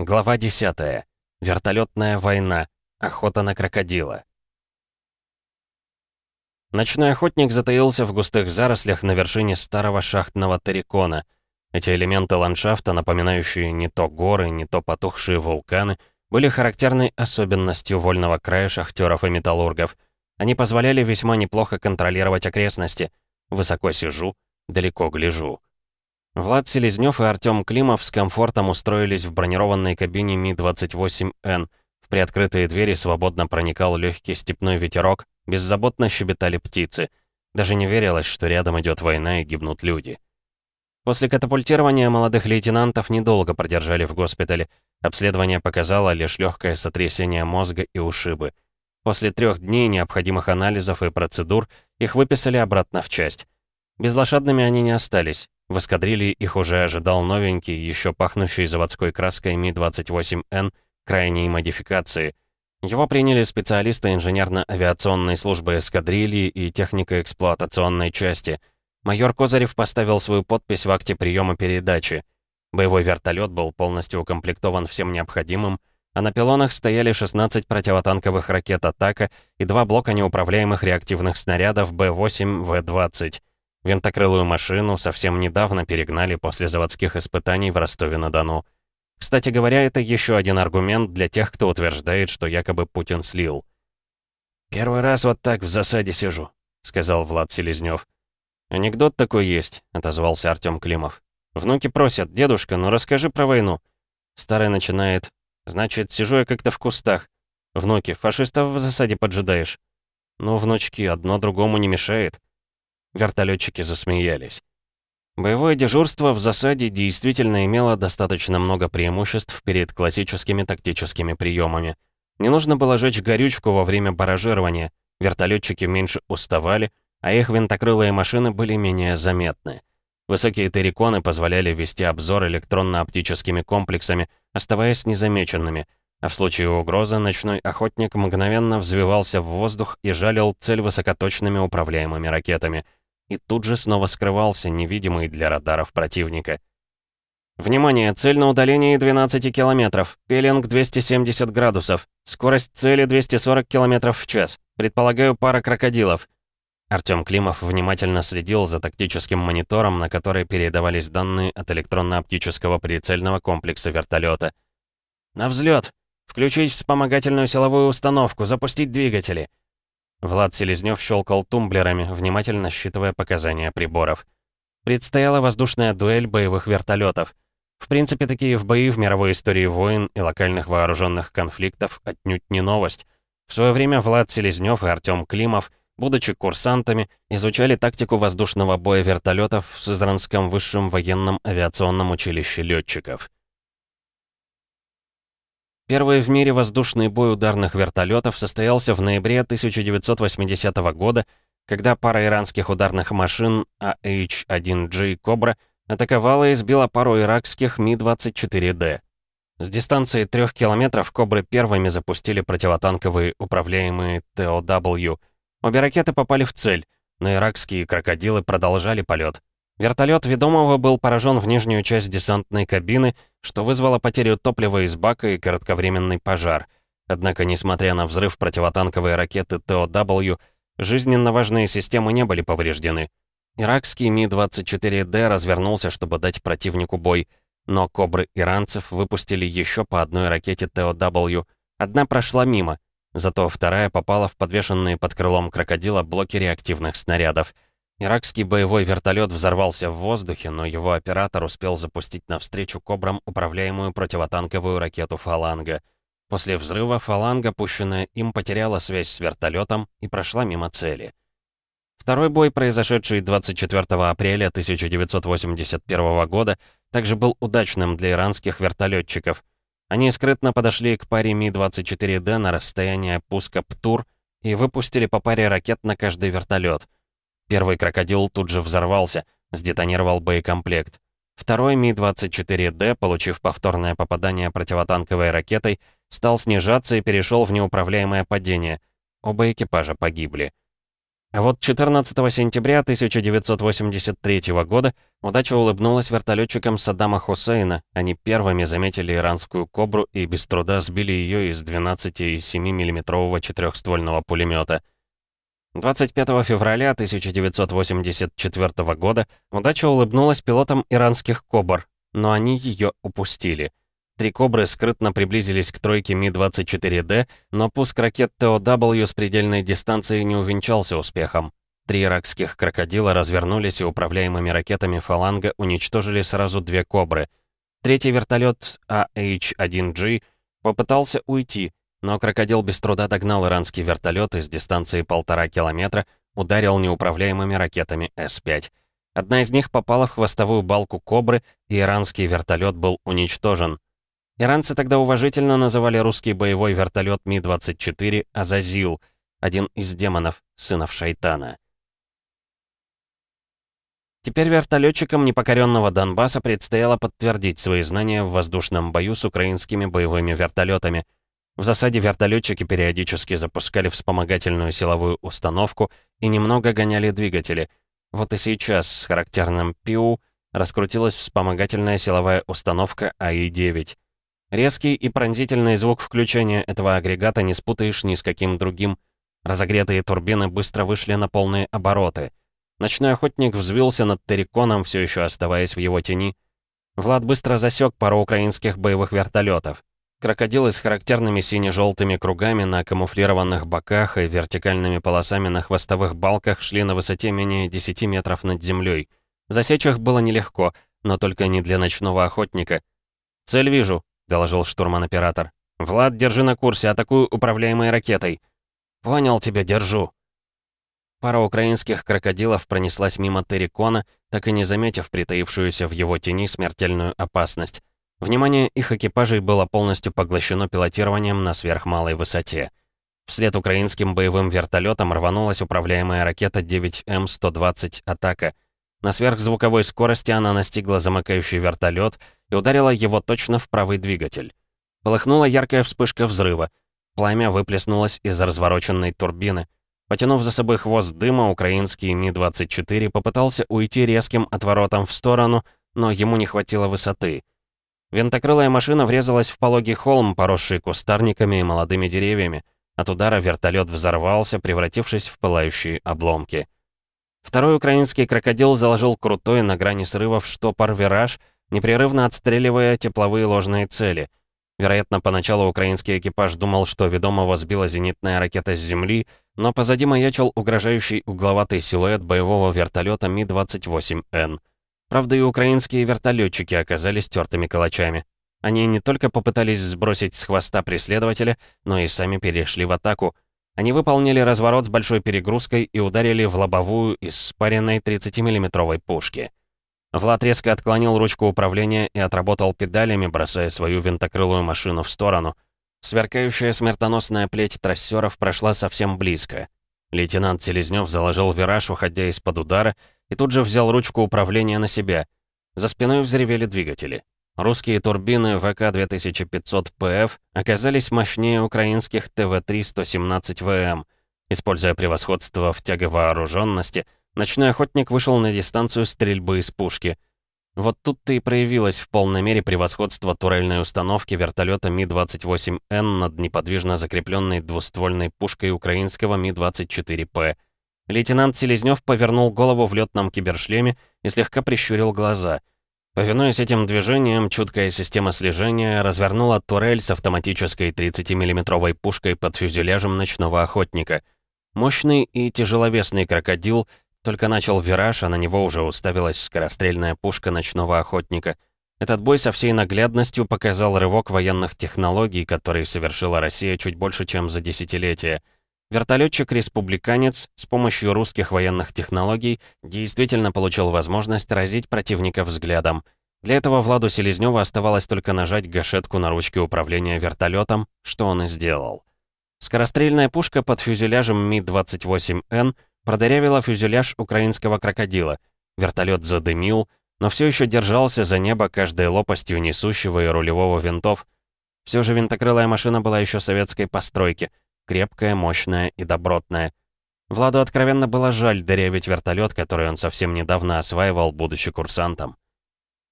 Глава 10. Вертолетная война. Охота на крокодила. Ночной охотник затаился в густых зарослях на вершине старого шахтного тарикона. Эти элементы ландшафта, напоминающие не то горы, не то потухшие вулканы, были характерной особенностью вольного края шахтеров и металлургов. Они позволяли весьма неплохо контролировать окрестности. Высоко сижу, далеко гляжу. Влад Селезнёв и Артём Климов с комфортом устроились в бронированной кабине Ми-28Н. В приоткрытые двери свободно проникал легкий степной ветерок, беззаботно щебетали птицы. Даже не верилось, что рядом идет война и гибнут люди. После катапультирования молодых лейтенантов недолго продержали в госпитале. Обследование показало лишь легкое сотрясение мозга и ушибы. После трех дней необходимых анализов и процедур их выписали обратно в часть. Безлошадными они не остались. В эскадрилье их уже ожидал новенький, еще пахнущий заводской краской Ми-28Н крайней модификации. Его приняли специалисты инженерно-авиационной службы эскадрильи и технико-эксплуатационной части. Майор Козырев поставил свою подпись в акте приема передачи. Боевой вертолет был полностью укомплектован всем необходимым, а на пилонах стояли 16 противотанковых ракет «Атака» и два блока неуправляемых реактивных снарядов Б-8В-20. Винтокрылую машину совсем недавно перегнали после заводских испытаний в Ростове-на-Дону. Кстати говоря, это еще один аргумент для тех, кто утверждает, что якобы Путин слил. «Первый раз вот так в засаде сижу», — сказал Влад Селезнёв. «Анекдот такой есть», — отозвался Артём Климов. «Внуки просят, дедушка, ну расскажи про войну». Старый начинает. «Значит, сижу я как-то в кустах. Внуки, фашистов в засаде поджидаешь?» «Ну, внучки, одно другому не мешает». Вертолетчики засмеялись. Боевое дежурство в засаде действительно имело достаточно много преимуществ перед классическими тактическими приемами. Не нужно было жечь горючку во время баражирования, вертолетчики меньше уставали, а их винтокрылые машины были менее заметны. Высокие терриконы позволяли вести обзор электронно-оптическими комплексами, оставаясь незамеченными, а в случае угрозы ночной охотник мгновенно взвивался в воздух и жалил цель высокоточными управляемыми ракетами — и тут же снова скрывался, невидимый для радаров противника. «Внимание! Цель на удалении 12 километров. Пелинг 270 градусов. Скорость цели 240 километров в час. Предполагаю, пара крокодилов». Артём Климов внимательно следил за тактическим монитором, на который передавались данные от электронно-оптического прицельного комплекса вертолета. «На взлет! Включить вспомогательную силовую установку, запустить двигатели!» Влад Селезнёв щелкал тумблерами, внимательно считывая показания приборов. Предстояла воздушная дуэль боевых вертолетов. В принципе, такие в бои в мировой истории войн и локальных вооруженных конфликтов отнюдь не новость. В свое время Влад Селезнёв и Артём Климов, будучи курсантами, изучали тактику воздушного боя вертолетов в Сызранском высшем военном авиационном училище летчиков. Первый в мире воздушный бой ударных вертолетов состоялся в ноябре 1980 года, когда пара иранских ударных машин AH-1G «Кобра» атаковала и сбила пару иракских Ми-24Д. С дистанции трех километров «Кобры» первыми запустили противотанковые управляемые ТОW. Обе ракеты попали в цель, но иракские «Крокодилы» продолжали полет. Вертолет ведомого был поражен в нижнюю часть десантной кабины, что вызвало потерю топлива из бака и кратковременный пожар. Однако, несмотря на взрыв противотанковой ракеты ТОW, жизненно важные системы не были повреждены. Иракский Ми-24Д развернулся, чтобы дать противнику бой, но «Кобры» иранцев выпустили еще по одной ракете ТОW. Одна прошла мимо, зато вторая попала в подвешенные под крылом крокодила блоки реактивных снарядов — Иракский боевой вертолет взорвался в воздухе, но его оператор успел запустить навстречу «Кобрам» управляемую противотанковую ракету «Фаланга». После взрыва «Фаланга», пущенная им, потеряла связь с вертолетом и прошла мимо цели. Второй бой, произошедший 24 апреля 1981 года, также был удачным для иранских вертолетчиков. Они скрытно подошли к паре Ми-24Д на расстояние пуска «Птур» и выпустили по паре ракет на каждый вертолет — Первый крокодил тут же взорвался, сдетонировал боекомплект. Второй Ми-24Д, получив повторное попадание противотанковой ракетой, стал снижаться и перешел в неуправляемое падение. Оба экипажа погибли. А вот 14 сентября 1983 года удача улыбнулась вертолетчикам Саддама Хусейна. Они первыми заметили иранскую «Кобру» и без труда сбили ее из 12,7 миллиметрового четырехствольного пулемета. 25 февраля 1984 года удача улыбнулась пилотам иранских «Кобр», но они ее упустили. Три «Кобры» скрытно приблизились к тройке Ми-24Д, но пуск ракет ТОW с предельной дистанции не увенчался успехом. Три иракских «Крокодила» развернулись и управляемыми ракетами «Фаланга» уничтожили сразу две «Кобры». Третий вертолет AH-1G попытался уйти, но «Крокодил» без труда догнал иранский вертолет и с дистанции полтора километра ударил неуправляемыми ракетами С-5. Одна из них попала в хвостовую балку «Кобры», и иранский вертолет был уничтожен. Иранцы тогда уважительно называли русский боевой вертолет Ми-24 «Азазил», один из демонов, сынов шайтана. Теперь вертолетчикам непокоренного Донбасса предстояло подтвердить свои знания в воздушном бою с украинскими боевыми вертолетами. В засаде вертолетчики периодически запускали вспомогательную силовую установку и немного гоняли двигатели. Вот и сейчас с характерным ПИУ раскрутилась вспомогательная силовая установка АИ-9. Резкий и пронзительный звук включения этого агрегата не спутаешь ни с каким другим. Разогретые турбины быстро вышли на полные обороты. Ночной охотник взвился над Терриконом, все еще оставаясь в его тени. Влад быстро засек пару украинских боевых вертолетов. Крокодилы с характерными сине-желтыми кругами на камуфлированных боках и вертикальными полосами на хвостовых балках шли на высоте менее 10 метров над землей. Засечь их было нелегко, но только не для ночного охотника. «Цель вижу», — доложил штурман-оператор. «Влад, держи на курсе, атакую управляемой ракетой». «Понял тебя, держу». Пара украинских крокодилов пронеслась мимо Террикона, так и не заметив притаившуюся в его тени смертельную опасность. Внимание их экипажей было полностью поглощено пилотированием на сверхмалой высоте. Вслед украинским боевым вертолетам рванулась управляемая ракета 9М-120 «Атака». На сверхзвуковой скорости она настигла замыкающий вертолет и ударила его точно в правый двигатель. Полыхнула яркая вспышка взрыва. Пламя выплеснулось из развороченной турбины. Потянув за собой хвост дыма, украинский Ми-24 попытался уйти резким отворотом в сторону, но ему не хватило высоты. Винтокрылая машина врезалась в пологий холм, поросший кустарниками и молодыми деревьями. От удара вертолет взорвался, превратившись в пылающие обломки. Второй украинский крокодил заложил крутой на грани срывов штопор-вираж непрерывно отстреливая тепловые ложные цели. Вероятно, поначалу украинский экипаж думал, что ведомого сбила зенитная ракета с земли, но позади маячил угрожающий угловатый силуэт боевого вертолета Ми-28Н. Правда, и украинские вертолетчики оказались тертыми калачами. Они не только попытались сбросить с хвоста преследователя, но и сами перешли в атаку. Они выполнили разворот с большой перегрузкой и ударили в лобовую из спаренной 30 миллиметровой пушки. Влад резко отклонил ручку управления и отработал педалями, бросая свою винтокрылую машину в сторону. Сверкающая смертоносная плеть трассеров прошла совсем близко. Лейтенант Селезнёв заложил вираж, уходя из-под удара, и тут же взял ручку управления на себя. За спиной взревели двигатели. Русские турбины ВК-2500ПФ оказались мощнее украинских ТВ-3-117ВМ. Используя превосходство в тяговооруженности, Ночной охотник вышел на дистанцию стрельбы из пушки. Вот тут-то и проявилось в полной мере превосходство турельной установки вертолета Ми-28Н над неподвижно закрепленной двуствольной пушкой украинского Ми-24П. Лейтенант Селезнёв повернул голову в летном кибершлеме и слегка прищурил глаза. Повинуясь этим движениям, чуткая система слежения развернула турель с автоматической 30 миллиметровой пушкой под фюзеляжем ночного охотника. Мощный и тяжеловесный крокодил только начал вираж, а на него уже уставилась скорострельная пушка ночного охотника. Этот бой со всей наглядностью показал рывок военных технологий, который совершила Россия чуть больше, чем за десятилетие. Вертолетчик-республиканец с помощью русских военных технологий действительно получил возможность разить противника взглядом. Для этого Владу Селезнёву оставалось только нажать гашетку на ручке управления вертолетом, что он и сделал. Скорострельная пушка под фюзеляжем Ми-28Н продырявила фюзеляж украинского крокодила. Вертолет задымил, но все еще держался за небо каждой лопастью несущего и рулевого винтов. Все же винтокрылая машина была еще советской постройки, крепкая, мощная и добротная. Владу откровенно было жаль дырявить вертолет, который он совсем недавно осваивал, будучи курсантом.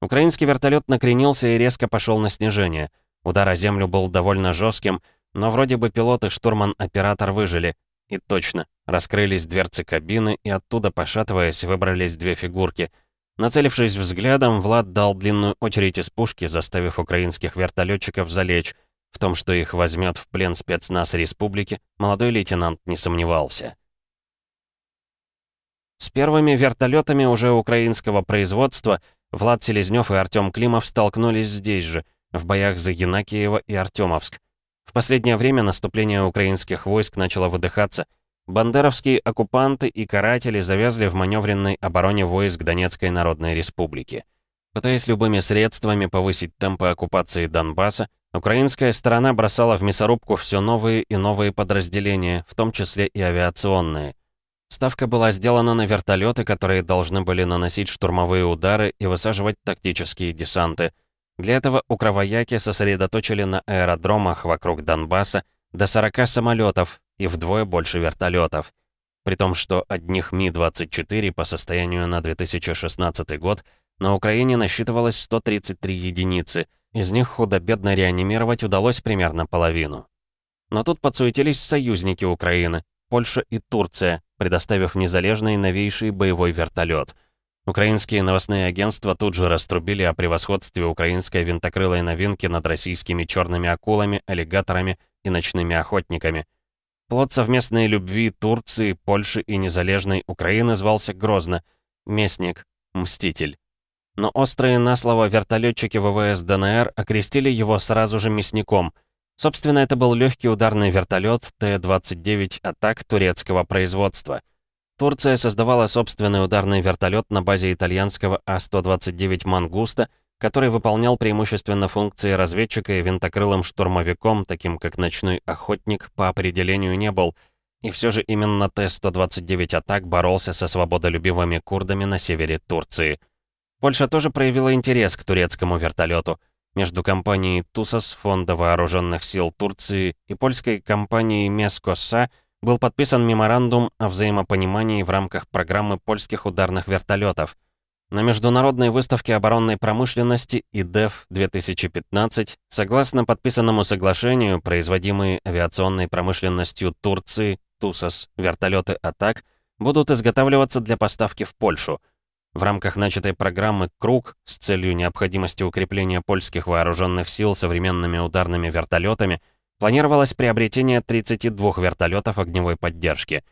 Украинский вертолет накренился и резко пошел на снижение. Удар о землю был довольно жестким, но вроде бы пилот и штурман-оператор выжили. И точно, раскрылись дверцы кабины, и оттуда, пошатываясь, выбрались две фигурки. Нацелившись взглядом, Влад дал длинную очередь из пушки, заставив украинских вертолетчиков залечь. В том, что их возьмет в плен спецназ республики, молодой лейтенант не сомневался. С первыми вертолетами уже украинского производства Влад Селезнёв и Артём Климов столкнулись здесь же, в боях за Янакиево и Артёмовск. В последнее время наступление украинских войск начало выдыхаться. Бандеровские оккупанты и каратели завязли в маневренной обороне войск Донецкой Народной Республики. Пытаясь любыми средствами повысить темпы оккупации Донбасса, украинская сторона бросала в мясорубку все новые и новые подразделения, в том числе и авиационные. Ставка была сделана на вертолеты, которые должны были наносить штурмовые удары и высаживать тактические десанты – для этого укровояки сосредоточили на аэродромах вокруг Донбасса до 40 самолетов и вдвое больше вертолетов. При том, что одних Ми-24 по состоянию на 2016 год на Украине насчитывалось 133 единицы, из них худо-бедно реанимировать удалось примерно половину. Но тут подсуетились союзники Украины, Польша и Турция, предоставив незалежный новейший боевой вертолет — Украинские новостные агентства тут же раструбили о превосходстве украинской винтокрылой новинки над российскими черными акулами, аллигаторами и ночными охотниками. Плод совместной любви Турции, Польши и незалежной Украины звался Грозно, Местник, Мститель. Но острые на слово вертолетчики ВВС ДНР окрестили его сразу же мясником. Собственно, это был легкий ударный вертолет Т-29 «Атак» турецкого производства — Турция создавала собственный ударный вертолет на базе итальянского А-129 «Мангуста», который выполнял преимущественно функции разведчика и винтокрылым штурмовиком, таким как ночной охотник, по определению не был. И все же именно Т-129 «Атак» боролся со свободолюбивыми курдами на севере Турции. Польша тоже проявила интерес к турецкому вертолету. Между компанией «Тусас» Фонда вооруженных сил Турции и польской компанией «Мескоса» был подписан меморандум о взаимопонимании в рамках программы польских ударных вертолетов. На Международной выставке оборонной промышленности ИДЕФ-2015, согласно подписанному соглашению, производимые авиационной промышленностью Турции, ТУСАС, вертолеты «Атак» будут изготавливаться для поставки в Польшу. В рамках начатой программы «Круг» с целью необходимости укрепления польских вооруженных сил современными ударными вертолетами – Планировалось приобретение 32 вертолетов огневой поддержки.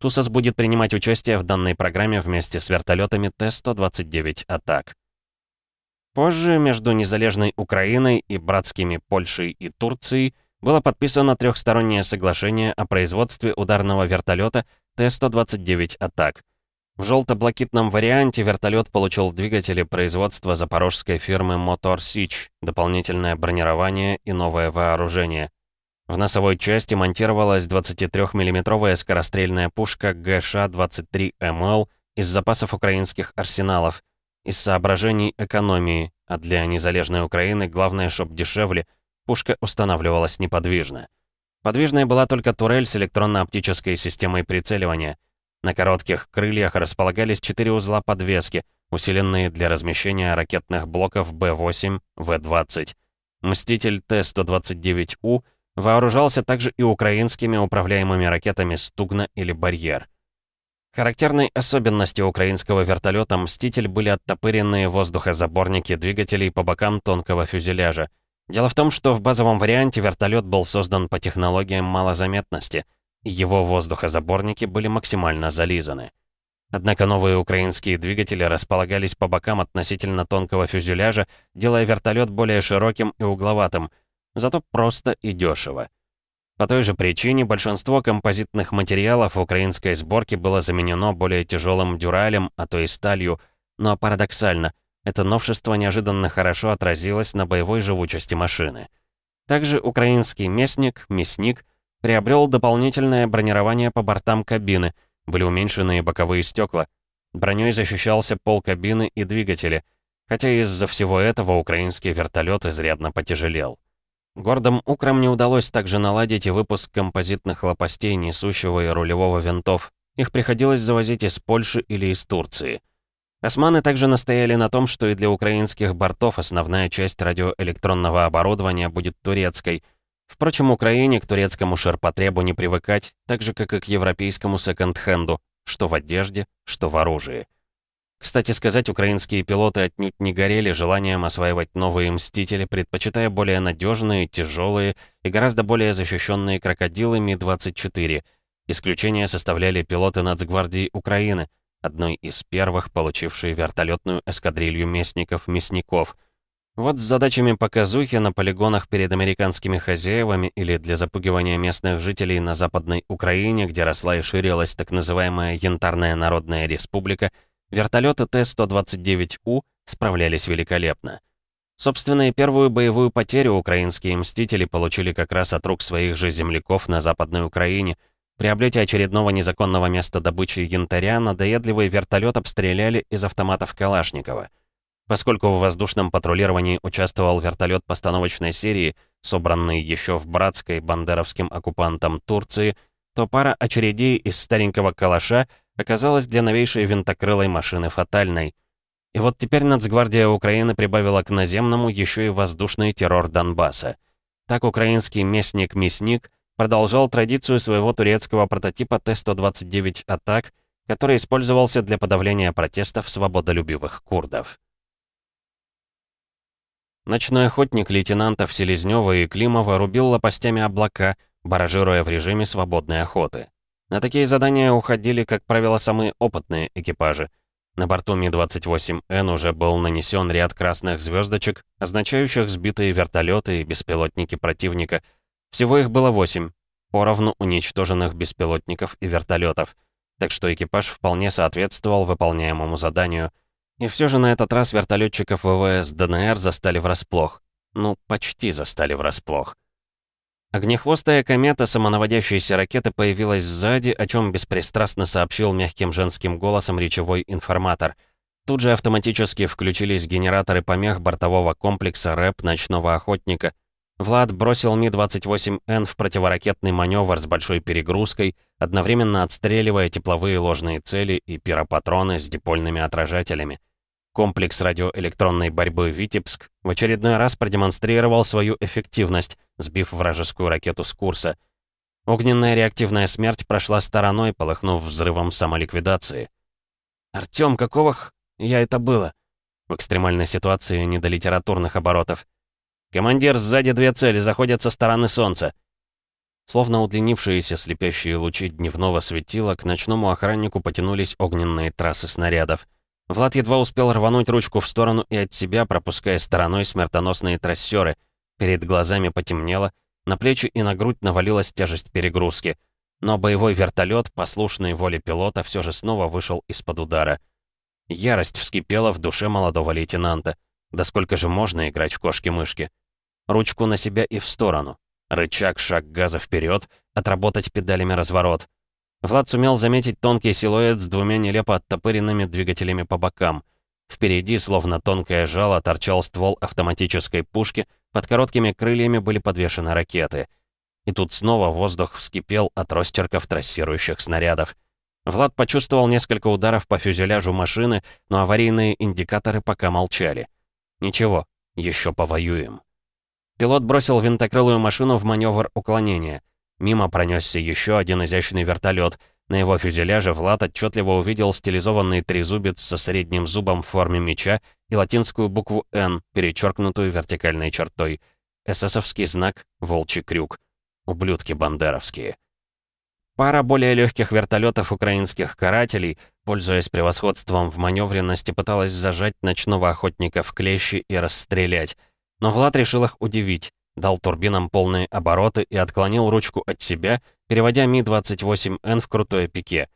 ТУСАС будет принимать участие в данной программе вместе с вертолетами Т-129 «Атак». Позже между незалежной Украиной и братскими Польшей и Турцией было подписано трехстороннее соглашение о производстве ударного вертолета Т-129 «Атак». В желто-блакитном варианте вертолет получил двигатели производства запорожской фирмы Мотор Сич, дополнительное бронирование и новое вооружение. В носовой части монтировалась 23-мм скорострельная пушка ГШ-23МЛ из запасов украинских арсеналов, из соображений экономии, а для незалежной Украины главное, чтоб дешевле, пушка устанавливалась неподвижно. Подвижной была только турель с электронно-оптической системой прицеливания. На коротких крыльях располагались четыре узла подвески, усиленные для размещения ракетных блоков Б-8, В-20. «Мститель Т-129У» Вооружался также и украинскими управляемыми ракетами «Стугна» или «Барьер». Характерной особенностью украинского вертолета «Мститель» были оттопыренные воздухозаборники двигателей по бокам тонкого фюзеляжа. Дело в том, что в базовом варианте вертолет был создан по технологиям малозаметности, его воздухозаборники были максимально зализаны. Однако новые украинские двигатели располагались по бокам относительно тонкого фюзеляжа, делая вертолет более широким и угловатым — зато просто и дешево. По той же причине большинство композитных материалов в украинской сборке было заменено более тяжелым дюралем, а то и сталью, но парадоксально, это новшество неожиданно хорошо отразилось на боевой живучести машины. Также украинский местник, мясник, приобрел дополнительное бронирование по бортам кабины, были уменьшены боковые стекла. Броней защищался пол кабины и двигатели, хотя из-за всего этого украинский вертолет изрядно потяжелел. Гордым украм не удалось также наладить и выпуск композитных лопастей несущего и рулевого винтов. Их приходилось завозить из Польши или из Турции. Османы также настояли на том, что и для украинских бортов основная часть радиоэлектронного оборудования будет турецкой. Впрочем, Украине к турецкому ширпотребу не привыкать, так же, как и к европейскому секонд-хенду, что в одежде, что в оружии. Кстати сказать, украинские пилоты отнюдь не горели желанием осваивать новые «Мстители», предпочитая более надежные, тяжелые и гораздо более защищенные крокодилы Ми-24. Исключение составляли пилоты Нацгвардии Украины, одной из первых, получившие вертолетную эскадрилью местников-мясников. Вот с задачами показухи на полигонах перед американскими хозяевами или для запугивания местных жителей на Западной Украине, где росла и ширилась так называемая Янтарная Народная Республика – Вертолеты Т-129У справлялись великолепно. Собственно, и первую боевую потерю украинские «Мстители» получили как раз от рук своих же земляков на Западной Украине. При облете очередного незаконного места добычи янтаря надоедливый вертолет обстреляли из автоматов Калашникова. Поскольку в воздушном патрулировании участвовал вертолет постановочной серии, собранный еще в братской бандеровским оккупантом Турции, то пара очередей из старенького калаша — оказалась для новейшей винтокрылой машины фатальной. И вот теперь Нацгвардия Украины прибавила к наземному еще и воздушный террор Донбасса. Так украинский местник-мясник продолжал традицию своего турецкого прототипа Т-129 «Атак», который использовался для подавления протестов свободолюбивых курдов. Ночной охотник лейтенантов Селезнёва и Климова рубил лопастями облака, баражируя в режиме свободной охоты. На такие задания уходили, как правило, самые опытные экипажи. На борту Ми-28Н уже был нанесен ряд красных звездочек, означающих сбитые вертолеты и беспилотники противника. Всего их было восемь, поровну уничтоженных беспилотников и вертолетов. Так что экипаж вполне соответствовал выполняемому заданию. И все же на этот раз вертолетчиков ВВС ДНР застали врасплох. Ну, почти застали врасплох. Огнехвостая комета самонаводящейся ракеты появилась сзади, о чем беспристрастно сообщил мягким женским голосом речевой информатор. Тут же автоматически включились генераторы помех бортового комплекса РЭП «Ночного охотника». Влад бросил Ми-28Н в противоракетный маневр с большой перегрузкой, одновременно отстреливая тепловые ложные цели и пиропатроны с дипольными отражателями. Комплекс радиоэлектронной борьбы «Витебск» в очередной раз продемонстрировал свою эффективность, сбив вражескую ракету с курса. Огненная реактивная смерть прошла стороной, полыхнув взрывом самоликвидации. «Артём, какого х... я это было?» В экстремальной ситуации не до литературных оборотов. «Командир, сзади две цели, заходят со стороны солнца». Словно удлинившиеся слепящие лучи дневного светила, к ночному охраннику потянулись огненные трассы снарядов. Влад едва успел рвануть ручку в сторону и от себя, пропуская стороной смертоносные трассеры. Перед глазами потемнело, на плечи и на грудь навалилась тяжесть перегрузки. Но боевой вертолет, послушный воле пилота, все же снова вышел из-под удара. Ярость вскипела в душе молодого лейтенанта. Да сколько же можно играть в кошки-мышки? Ручку на себя и в сторону. Рычаг, шаг газа вперед, отработать педалями разворот. Влад сумел заметить тонкий силуэт с двумя нелепо оттопыренными двигателями по бокам. Впереди, словно тонкое жало, торчал ствол автоматической пушки, под короткими крыльями были подвешены ракеты. И тут снова воздух вскипел от ростерков трассирующих снарядов. Влад почувствовал несколько ударов по фюзеляжу машины, но аварийные индикаторы пока молчали. Ничего, еще повоюем. Пилот бросил винтокрылую машину в маневр уклонения — Мимо пронесся еще один изящный вертолет. На его фюзеляже Влад отчетливо увидел стилизованный трезубец со средним зубом в форме меча и латинскую букву «Н», перечеркнутую вертикальной чертой. Эсэсовский знак «Волчий крюк». Ублюдки бандеровские. Пара более легких вертолетов украинских карателей, пользуясь превосходством в маневренности, пыталась зажать ночного охотника в клещи и расстрелять. Но Влад решил их удивить дал турбинам полные обороты и отклонил ручку от себя, переводя Ми-28Н в крутое пике.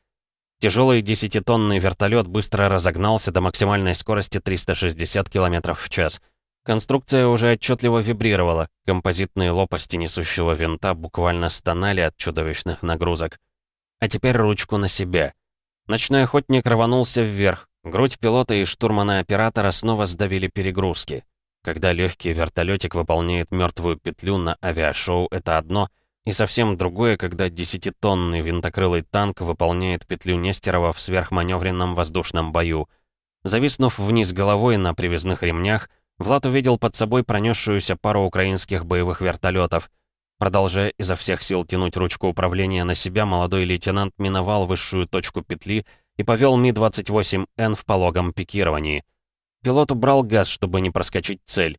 Тяжелый десятитонный вертолет быстро разогнался до максимальной скорости 360 км в час. Конструкция уже отчетливо вибрировала, композитные лопасти несущего винта буквально стонали от чудовищных нагрузок. А теперь ручку на себя. Ночной охотник рванулся вверх, грудь пилота и штурмана-оператора снова сдавили перегрузки. Когда легкий вертолетик выполняет мертвую петлю на авиашоу, это одно, И совсем другое, когда десятитонный винтокрылый танк выполняет петлю Нестерова в сверхманевренном воздушном бою. Зависнув вниз головой на привязных ремнях, Влад увидел под собой пронесшуюся пару украинских боевых вертолетов. Продолжая изо всех сил тянуть ручку управления на себя, молодой лейтенант миновал высшую точку петли и повел Ми-28Н в пологом пикировании. Пилот убрал газ, чтобы не проскочить цель.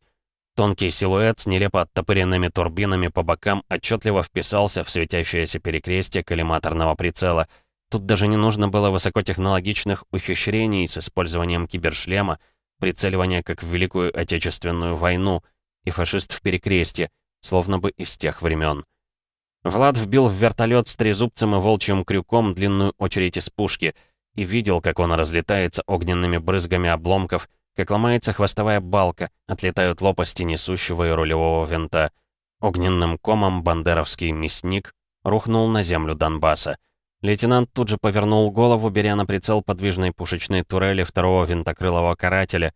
Тонкий силуэт с нелепо оттопыренными турбинами по бокам отчетливо вписался в светящееся перекрестие коллиматорного прицела. Тут даже не нужно было высокотехнологичных ухищрений с использованием кибершлема, прицеливания как в Великую Отечественную войну, и фашист в перекрестье, словно бы из тех времен. Влад вбил в вертолет с трезубцем и волчьим крюком длинную очередь из пушки и видел, как он разлетается огненными брызгами обломков, как ломается хвостовая балка, отлетают лопасти несущего и рулевого винта. Огненным комом бандеровский мясник рухнул на землю Донбасса. Лейтенант тут же повернул голову, беря на прицел подвижной пушечной турели второго винтокрылого карателя.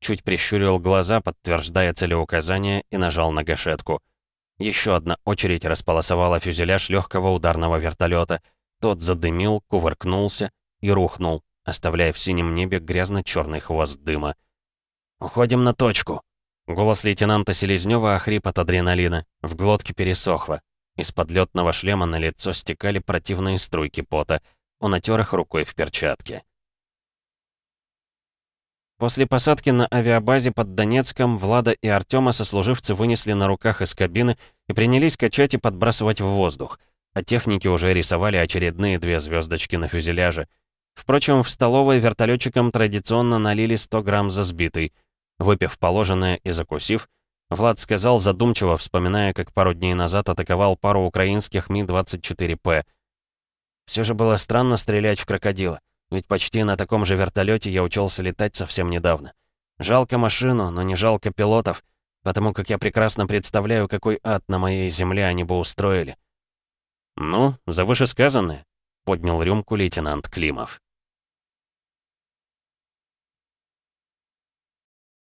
Чуть прищурил глаза, подтверждая целеуказание, и нажал на гашетку. Еще одна очередь располосовала фюзеляж легкого ударного вертолета. Тот задымил, кувыркнулся и рухнул оставляя в синем небе грязно-черный хвост дыма. «Уходим на точку!» Голос лейтенанта Селезнёва охрип от адреналина, в глотке пересохло. Из-под лётного шлема на лицо стекали противные струйки пота. Он отер их рукой в перчатке. После посадки на авиабазе под Донецком Влада и Артема сослуживцы вынесли на руках из кабины и принялись качать и подбрасывать в воздух. А техники уже рисовали очередные две звездочки на фюзеляже. Впрочем, в столовой вертолетчикам традиционно налили 100 грамм за сбитый. Выпив положенное и закусив, Влад сказал задумчиво, вспоминая, как пару дней назад атаковал пару украинских Ми-24П. Все же было странно стрелять в крокодила, ведь почти на таком же вертолете я учился летать совсем недавно. Жалко машину, но не жалко пилотов, потому как я прекрасно представляю, какой ад на моей земле они бы устроили. «Ну, за вышесказанное», — поднял рюмку лейтенант Климов.